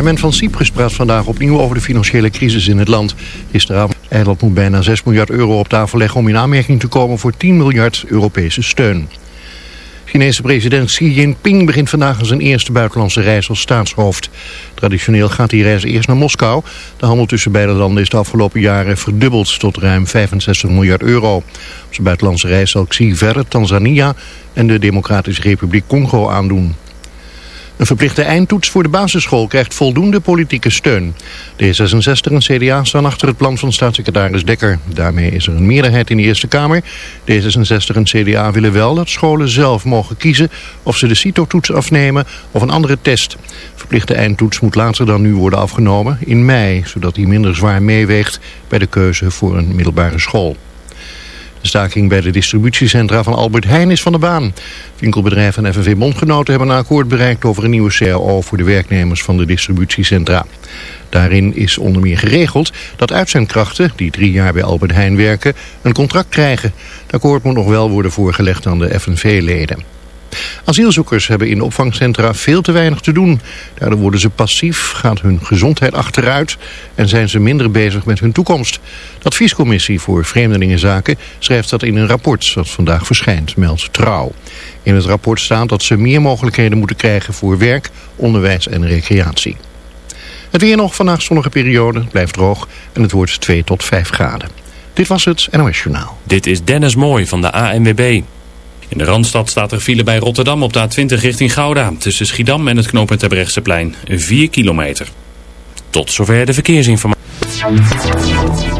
parlement van Cyprus praat vandaag opnieuw over de financiële crisis in het land. Gisteravond Eiland moet bijna 6 miljard euro op tafel leggen om in aanmerking te komen voor 10 miljard Europese steun. Chinese president Xi Jinping begint vandaag aan zijn eerste buitenlandse reis als staatshoofd. Traditioneel gaat die reis eerst naar Moskou. De handel tussen beide landen is de afgelopen jaren verdubbeld tot ruim 65 miljard euro. Op zijn buitenlandse reis zal Xi verder Tanzania en de Democratische Republiek Congo aandoen. Een verplichte eindtoets voor de basisschool krijgt voldoende politieke steun. D66 en CDA staan achter het plan van staatssecretaris Dekker. Daarmee is er een meerderheid in de Eerste Kamer. D66 en CDA willen wel dat scholen zelf mogen kiezen of ze de CITO-toets afnemen of een andere test. Verplichte eindtoets moet later dan nu worden afgenomen, in mei, zodat die minder zwaar meeweegt bij de keuze voor een middelbare school. De staking bij de distributiecentra van Albert Heijn is van de baan. Winkelbedrijven en FNV-bondgenoten hebben een akkoord bereikt over een nieuwe CAO voor de werknemers van de distributiecentra. Daarin is onder meer geregeld dat uitzendkrachten die drie jaar bij Albert Heijn werken een contract krijgen. Het akkoord moet nog wel worden voorgelegd aan de FNV-leden. Asielzoekers hebben in opvangcentra veel te weinig te doen. Daardoor worden ze passief, gaat hun gezondheid achteruit en zijn ze minder bezig met hun toekomst. De adviescommissie voor Vreemdelingenzaken schrijft dat in een rapport dat vandaag verschijnt, meldt Trouw. In het rapport staat dat ze meer mogelijkheden moeten krijgen voor werk, onderwijs en recreatie. Het weer nog vandaag zonnige periode, blijft droog en het wordt 2 tot 5 graden. Dit was het NOS Journaal. Dit is Dennis Mooij van de ANWB. In de Randstad staat er file bij Rotterdam op de A20 richting Gouda. Tussen Schiedam en het knooppunt Terbrechtseplein. 4 kilometer. Tot zover de verkeersinformatie.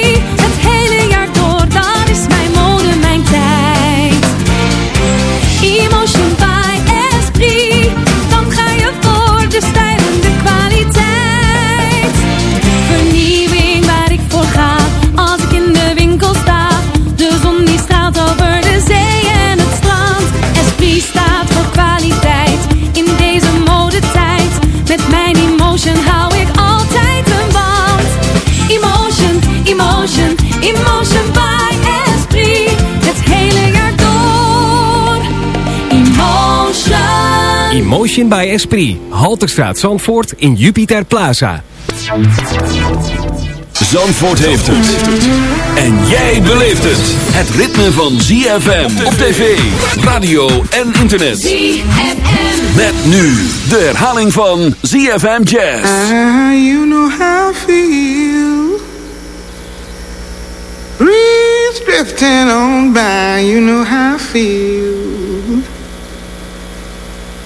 Emotion by Esprit. Halterstraat Zandvoort in Jupiter Plaza. Zandvoort heeft het. En jij beleeft het. Het ritme van ZFM op tv, radio en internet. ZFM. Met nu de herhaling van ZFM Jazz. Ah, you know how I feel. Breeze drifting on by, you know how I feel.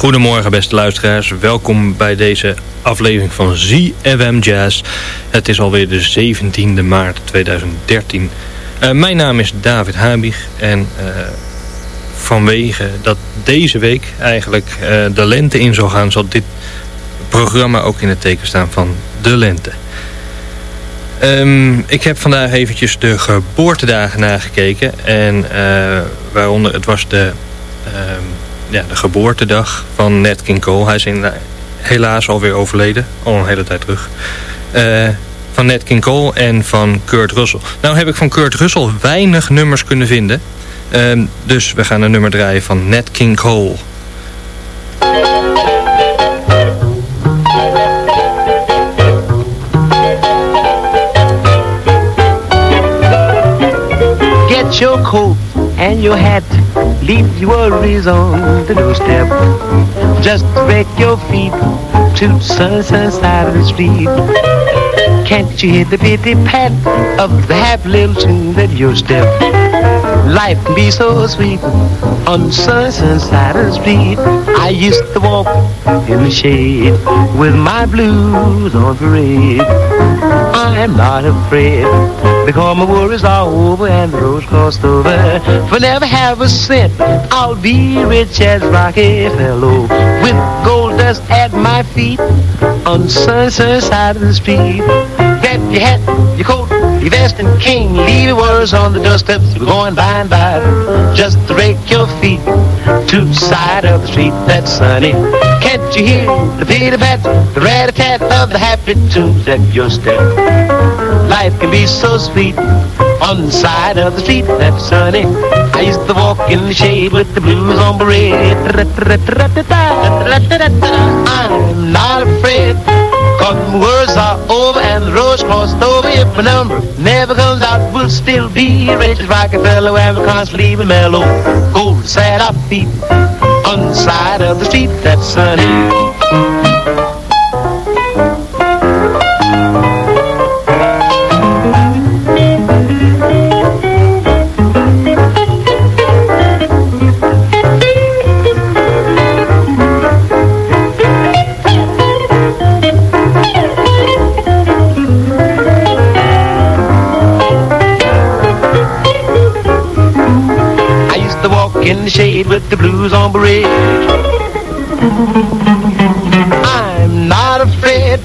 Goedemorgen beste luisteraars, welkom bij deze aflevering van ZFM Jazz. Het is alweer de 17e maart 2013. Eh, mijn naam is David Habig en eh, vanwege dat deze week eigenlijk eh, de lente in zal gaan... zal dit programma ook in het teken staan van de lente. Ehm, ik heb vandaag eventjes de geboortedagen nagekeken. En waaronder, het was de, ehm, ja, de geboortedag van Nat King Cole. Hij is in, helaas alweer overleden, al een hele tijd terug. Eh, van Nat King Cole en van Kurt Russell. Nou heb ik van Kurt Russell weinig nummers kunnen vinden. Ehm, dus we gaan een nummer draaien van Nat King Cole. Get your coat and your hat. Leave your worries on the doorstep. Just break your feet to sunset side of the street. Can't you hear the pity pat of the happy little tune at your step? Life can be so sweet on side of the street. I used to walk in the shade with my blues on parade. I'm not afraid because my worries are over and the road's crossed over. For never have a cent, I'll be rich as Rockefeller with gold dust at my feet on side of the street. Your hat, your coat, your vest and king. Leave your worries on the doorsteps. We're going by and by. Just rake your feet to the side of the street that's sunny. Can't you hear the pitter pat, the rat a tat of the happy tunes at your step? Life can be so sweet on the side of the street that's sunny. I used to walk in the shade with the blues on parade. I'm not afraid. Cause words are over and the road's crossed over. If a number never comes out, we'll still be rich as Rockefeller and we can't sleep mellow. Gold sad our feet on the side of the street that's sunny. Parade. I'm not afraid.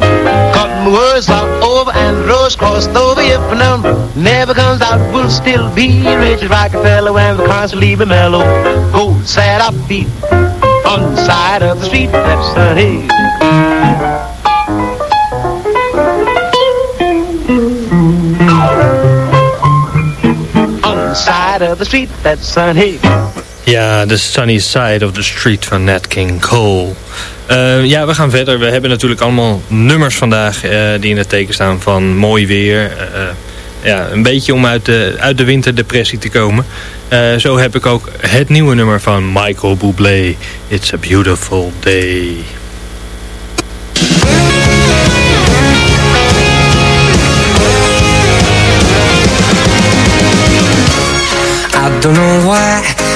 Cotton words are over and rose crossed over. If number never comes out, we'll still be rich as Rockefeller when the constantly be mellow. Gold sad up feet on the side of the street. That's sunny. On the side of the street, that's sunny. Ja, The Sunny Side of the Street van Nat King Cole. Eh, ja, we gaan verder. We hebben natuurlijk allemaal nummers vandaag eh, die in het teken staan van mooi weer. Eh, ja, een beetje om uit de, uit de winterdepressie te komen. Zo heb ik ook het nieuwe nummer van Michael Bublé. It's a Beautiful Day.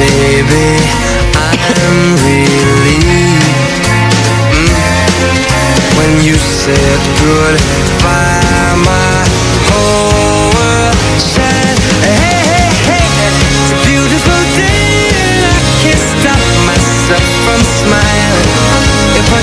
baby, I'm relieved mm, when you said goodbye. My whole world and I can't stop myself from smiling. If I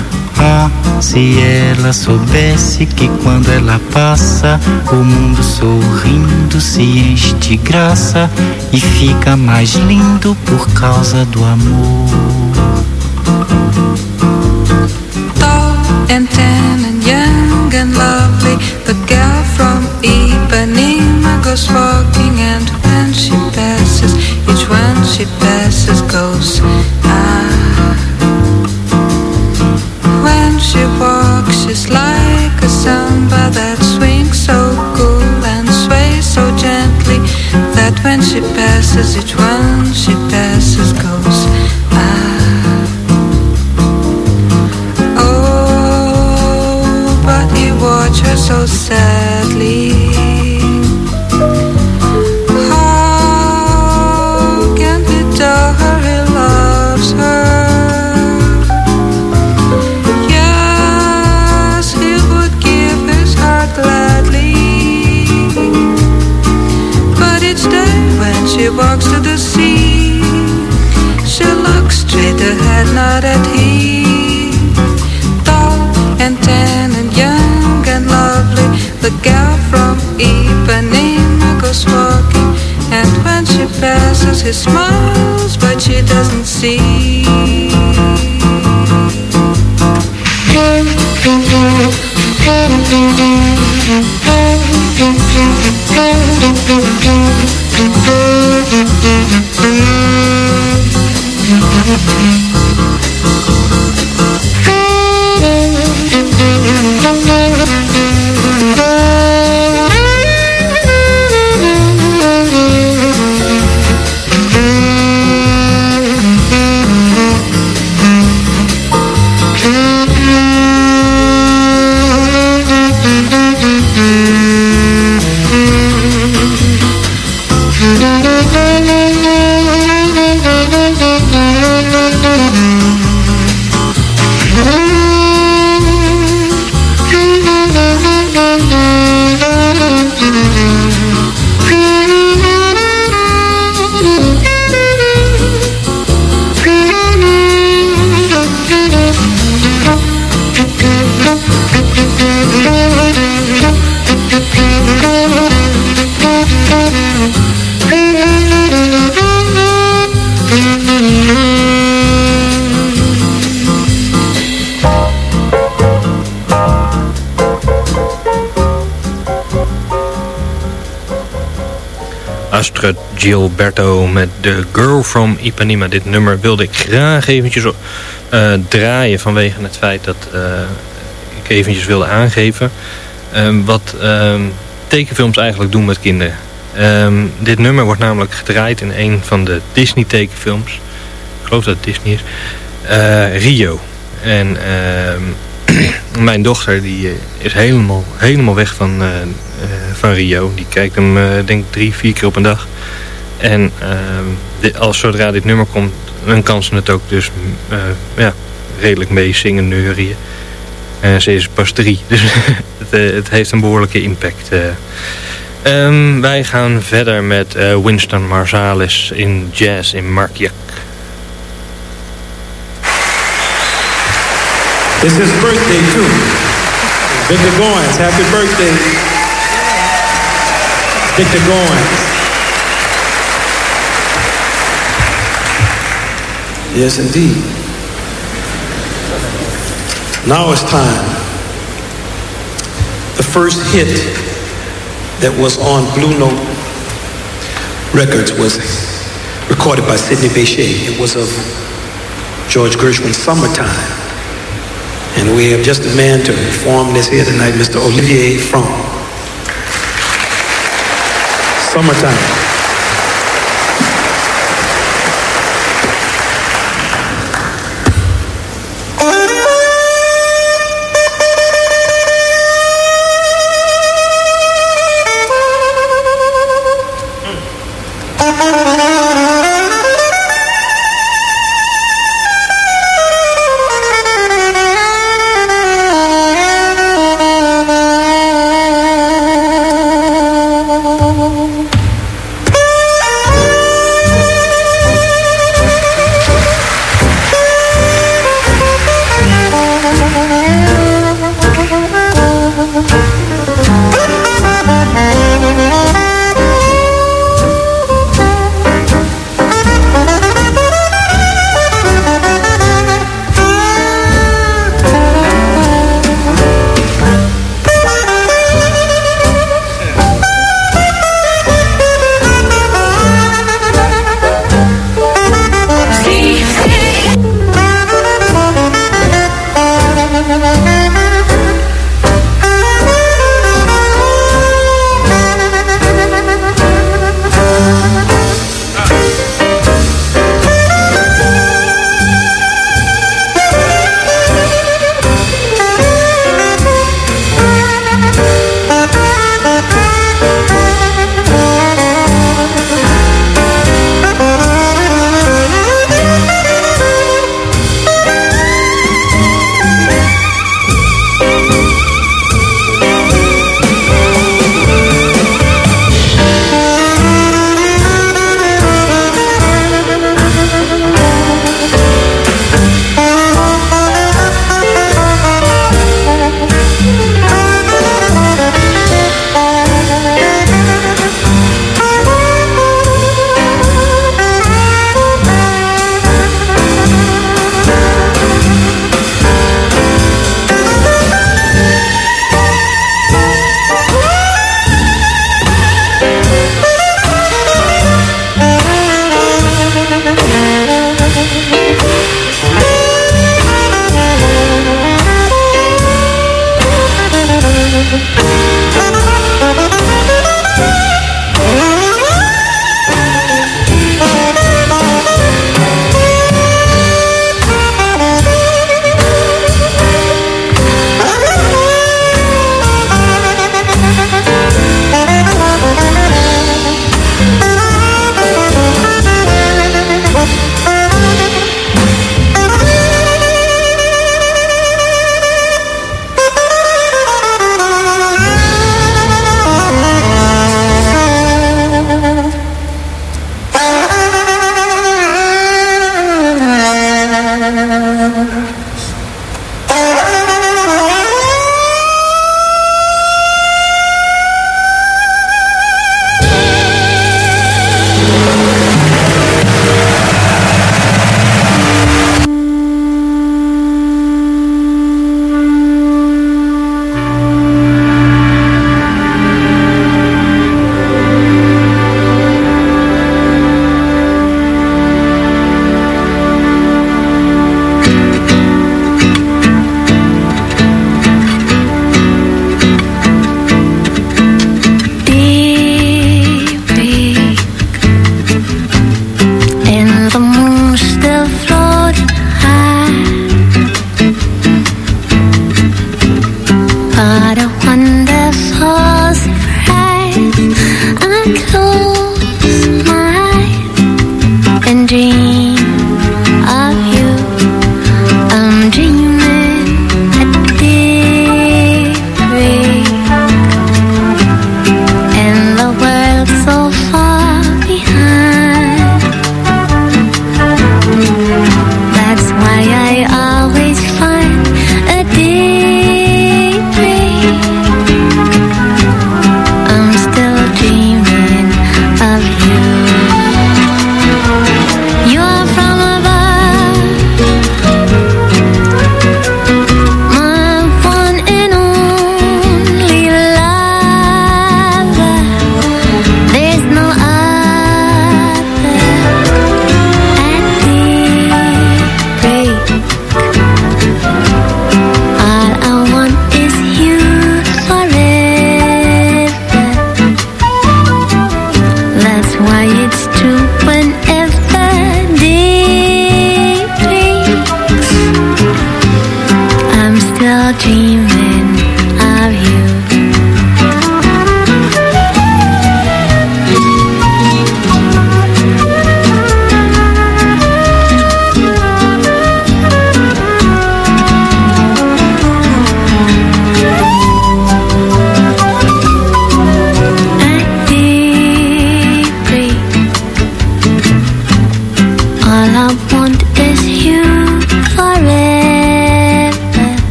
Se ela soubesse que quando ela passa, o mundo sorrindo se enche de graça e fica mais lindo por causa do amor. tall and tan and young and lovely. The girl from Ipanema goes walking, and when she passes, each one she passes goes ah. She walks, she's like a samba that swings so cool and sways so gently that when she passes, each one she passes goes ah. Oh, but he watched her so sadly. Not at him tall and tan and young and lovely. The gal from goes walking, and when she passes, he smiles, but she doesn't see. Gilberto met The Girl from Ipanema. Dit nummer wilde ik graag eventjes eh, draaien vanwege het feit dat eh, ik eventjes wilde aangeven ehm, wat ehm, tekenfilms eigenlijk doen met kinderen. Ehm, dit nummer wordt namelijk gedraaid in een van de Disney tekenfilms. Ik geloof dat het Disney is. Eh, Rio. En mijn dochter die is helemaal, helemaal weg van, van Rio. Die kijkt hem denk ik drie, vier keer op een dag. En ehm, als zodra dit nummer komt, dan kan ze het ook dus eh, ja, redelijk mee zingen, neurien. En ze is pas drie, dus het, eh, het heeft een behoorlijke impact. eh. Ehm, wij gaan verder met Winston Marsalis in jazz in Markiak. It's his birthday too. Victor Goins, happy birthday. Victor Goins. Yes, indeed. Now it's time. The first hit that was on Blue Note Records was recorded by Sidney Bechet. It was of George Gershwin's Summertime. And we have just a man to perform this here tonight, Mr. Olivier Franc. Summertime.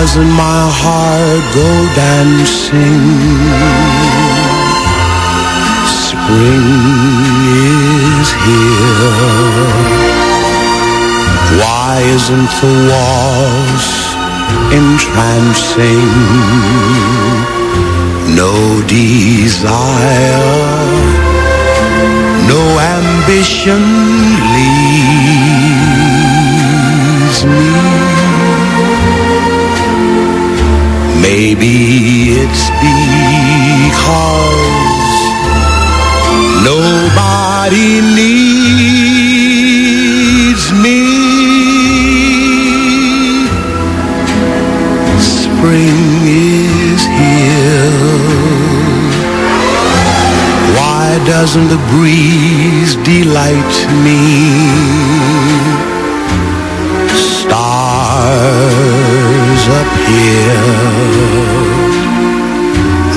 Doesn't my heart go dancing? Spring is here. Why isn't the waltz entrancing? No desire, no ambition Maybe it's because nobody needs me. Spring is here. Why doesn't the breeze delight me? Stars appear.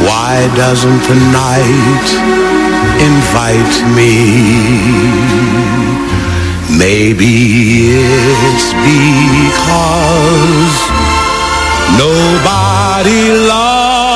Why doesn't the night invite me? Maybe it's because nobody loves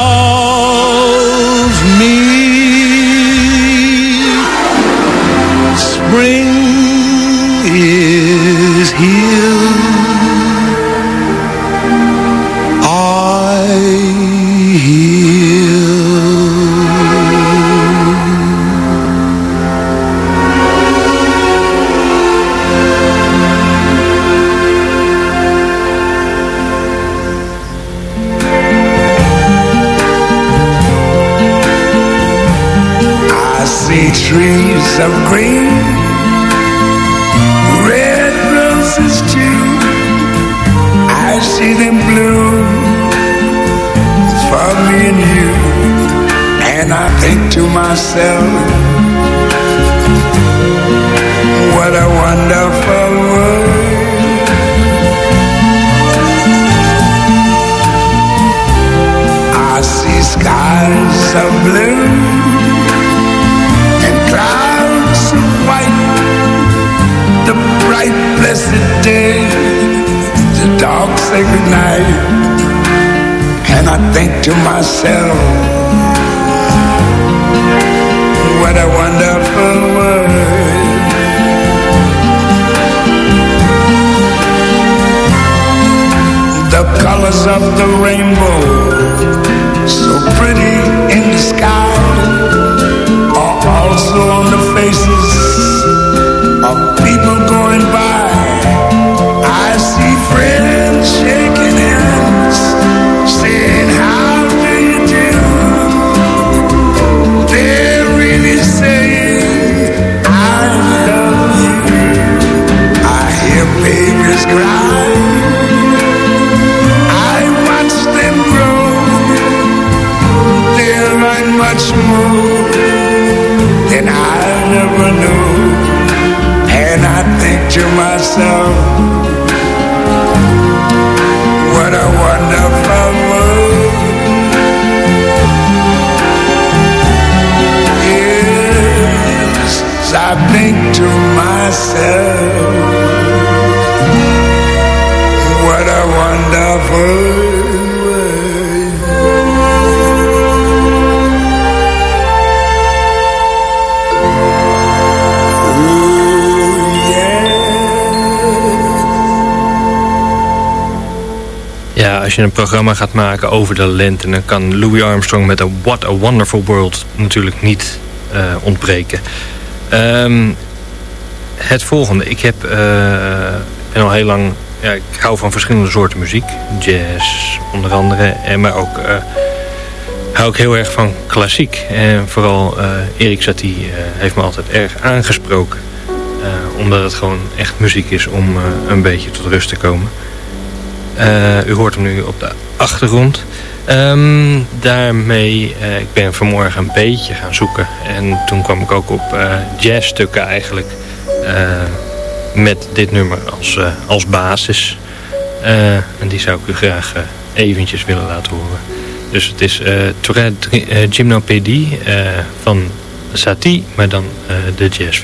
als je een programma gaat maken over de lente... dan kan Louis Armstrong met een What a Wonderful World natuurlijk niet eh, ontbreken. Ehm, het volgende. Ik heb, eh, ben al heel lang... Ja, ik hou van verschillende soorten muziek. Jazz onder andere. En, maar ook eh, hou ik heel erg van klassiek. En vooral eh, Erik Satie eh, heeft me altijd erg aangesproken. Eh, omdat het gewoon echt muziek is om eh, een beetje tot rust te komen. Eh, u hoort hem nu op de achtergrond. Ehm, daarmee, eh, ik ben vanmorgen een beetje gaan zoeken. En toen kwam ik ook op eh, jazzstukken eigenlijk. met dit nummer als, als basis. En die zou ik u graag eventjes willen laten horen. Dus het is Tourette Gymnopédie van Satie, maar dan de jazz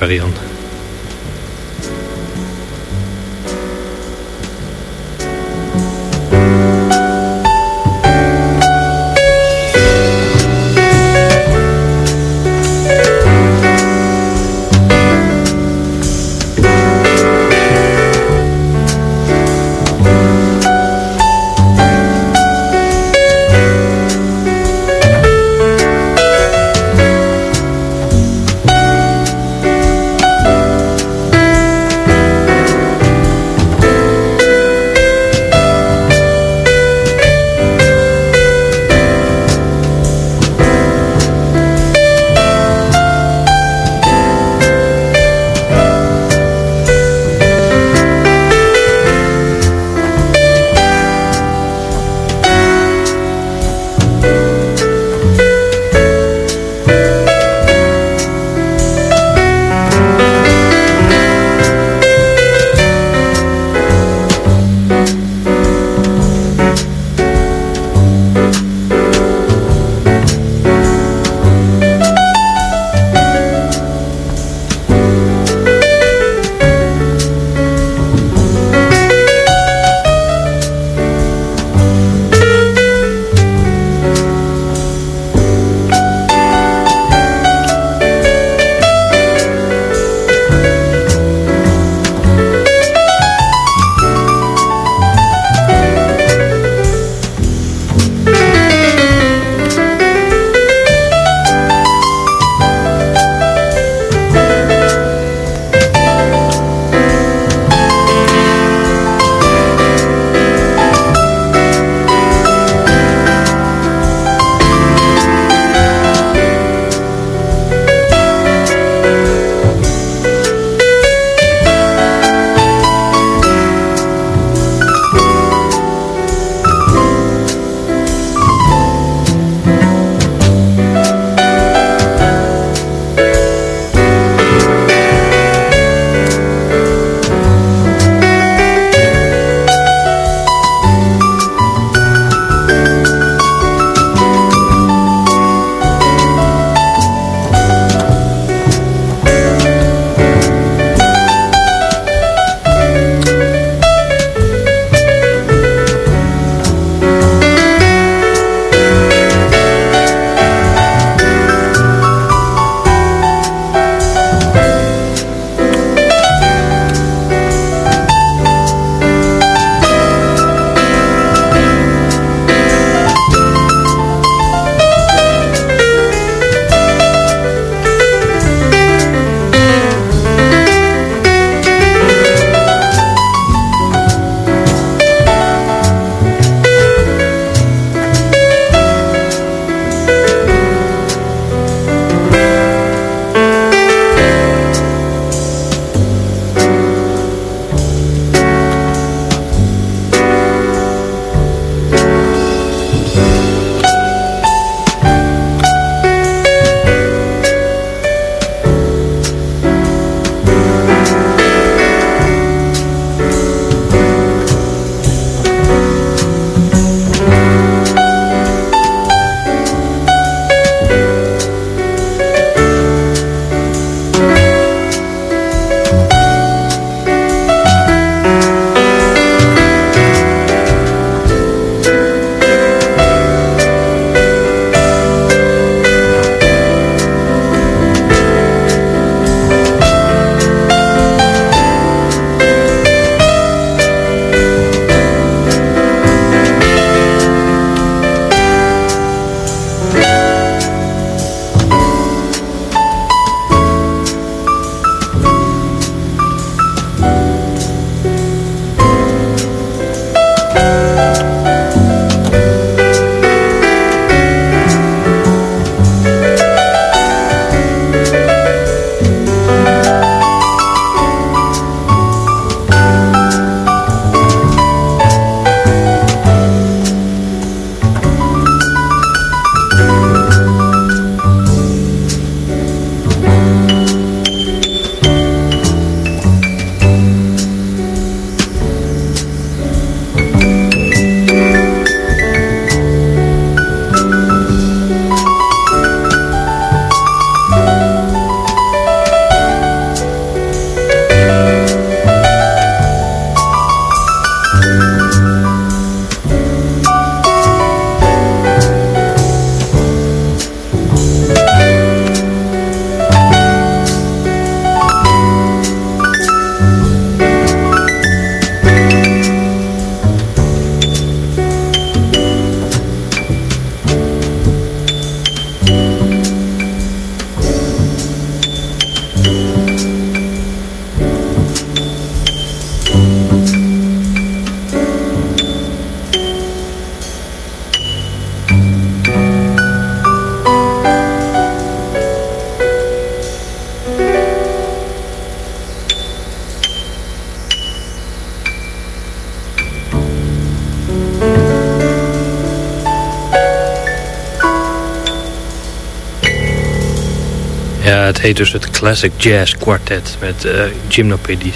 het heet dus het Classic Jazz Quartet met gymnopedie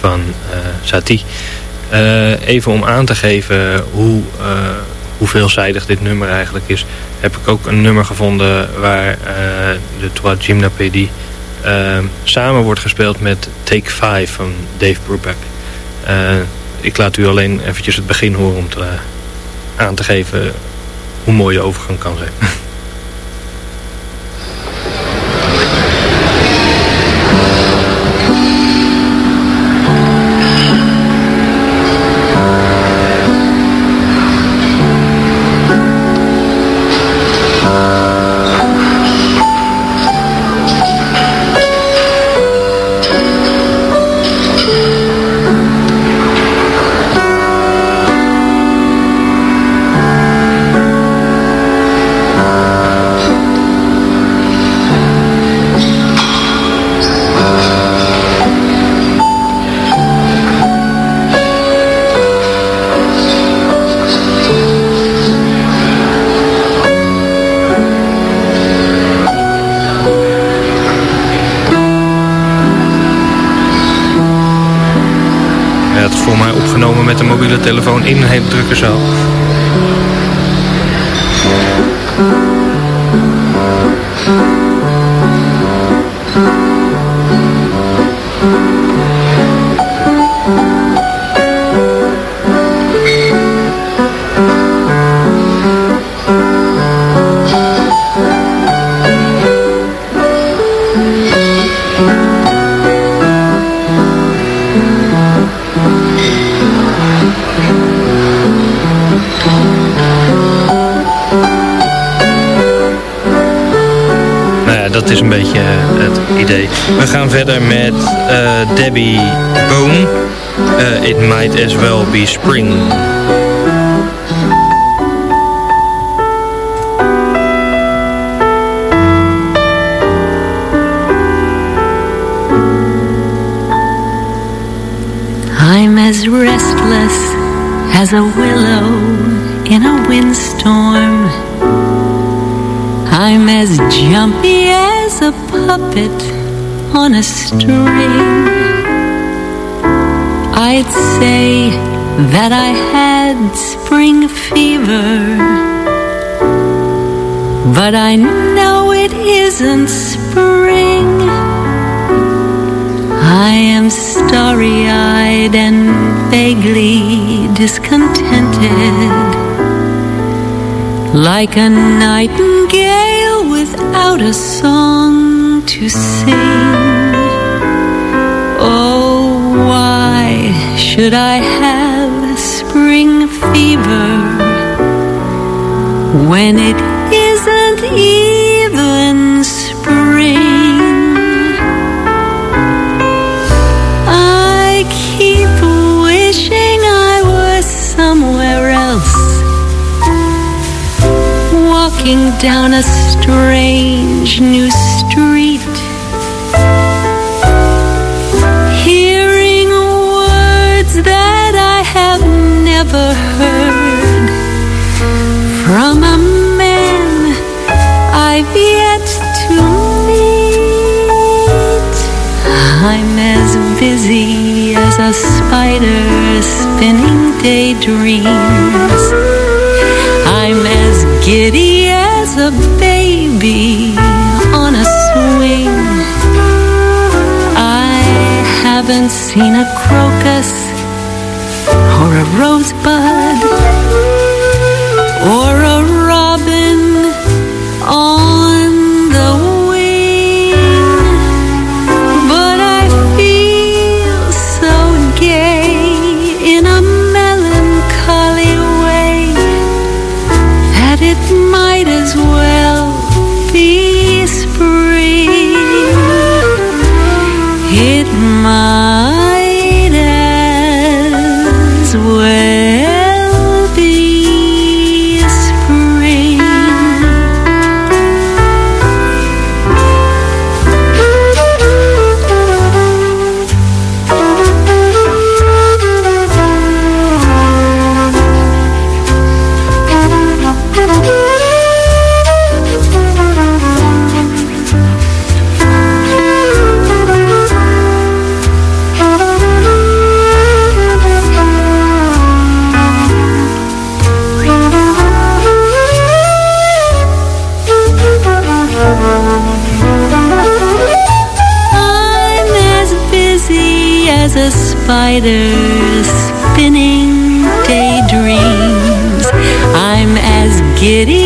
van eh Satie. Eh, even om aan te geven hoe, hoe veelzijdig dit nummer eigenlijk is, heb ik ook een nummer gevonden waar de Trois Gymnopédie samen wordt gespeeld met Take 5 van Dave Brubeck. Ik laat u alleen eventjes het begin horen om te, aan te geven hoe mooi de overgang kan zijn. telefoon in drukken zo. Beetje het idee. We gaan verder met eh, Debbie Boone. Eh, It Might As Well Be Spring. I'm as restless as a willow in a windstorm. I'm as jumpy as a puppet on a string. I'd say that I had spring fever, but I know it isn't spring. I am starry-eyed and vaguely discontented Like a nightingale without a song to sing. Oh, why should I have spring fever When it isn't even Walking down a strange new street Hearing words that I have never heard From a man I've yet to meet I'm as busy as a spider spinning daydreams. I'm as giddy seen a crocus or a rosebud. Giddy.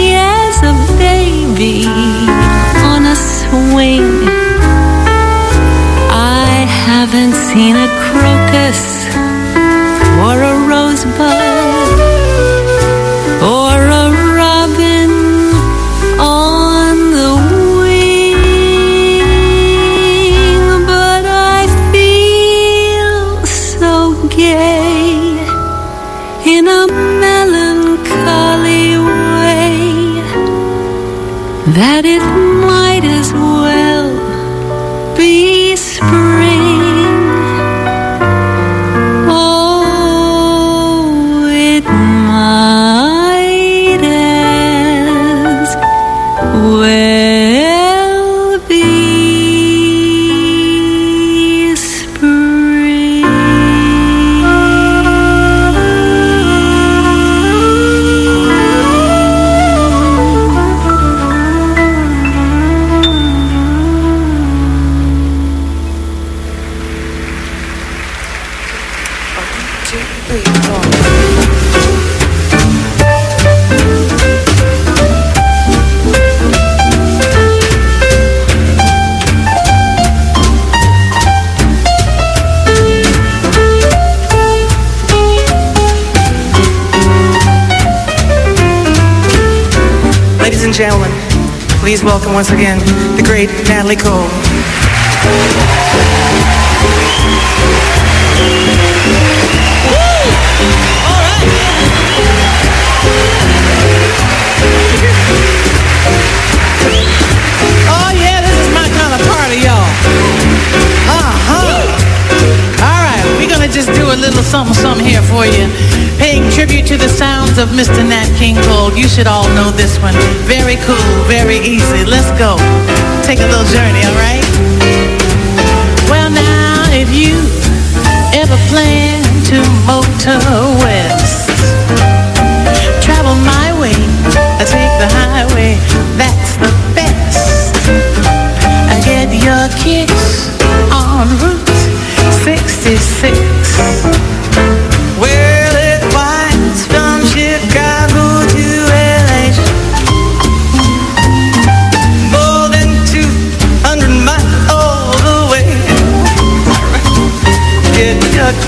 something, something here for you. Paying tribute to the sounds of Mr. Nat King Cole. You should all know this one. Very cool, very easy. Let's go. Take a little journey, all right? Well, now, if you ever plan to motor west, travel my way, I take the highway. That's the best. I get your kicks on Route 66.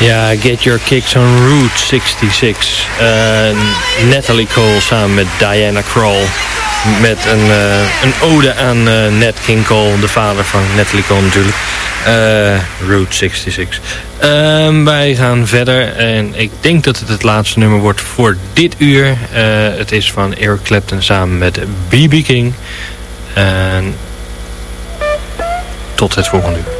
Ja, Get Your Kicks on Route 66. Eh, Natalie Cole samen met Diana Kroll. Met een, eh, een ode aan eh, Nat King Cole, de vader van Natalie Cole natuurlijk. Route 66. Ehm, wij gaan verder en ik denk dat het het laatste nummer wordt voor dit uur. Het is van Eric Clapton samen met B.B. King. Tot het volgende uur.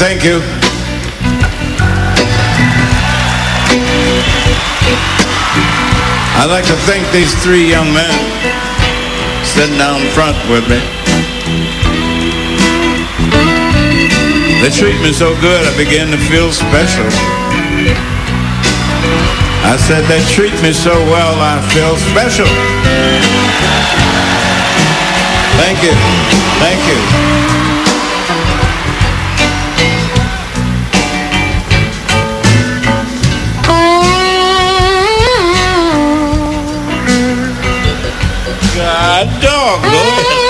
Thank you. I'd like to thank these three young men sitting down front with me. They treat me so good, I begin to feel special. I said, they treat me so well, I feel special. Thank you. Thank you. Dog, Boy,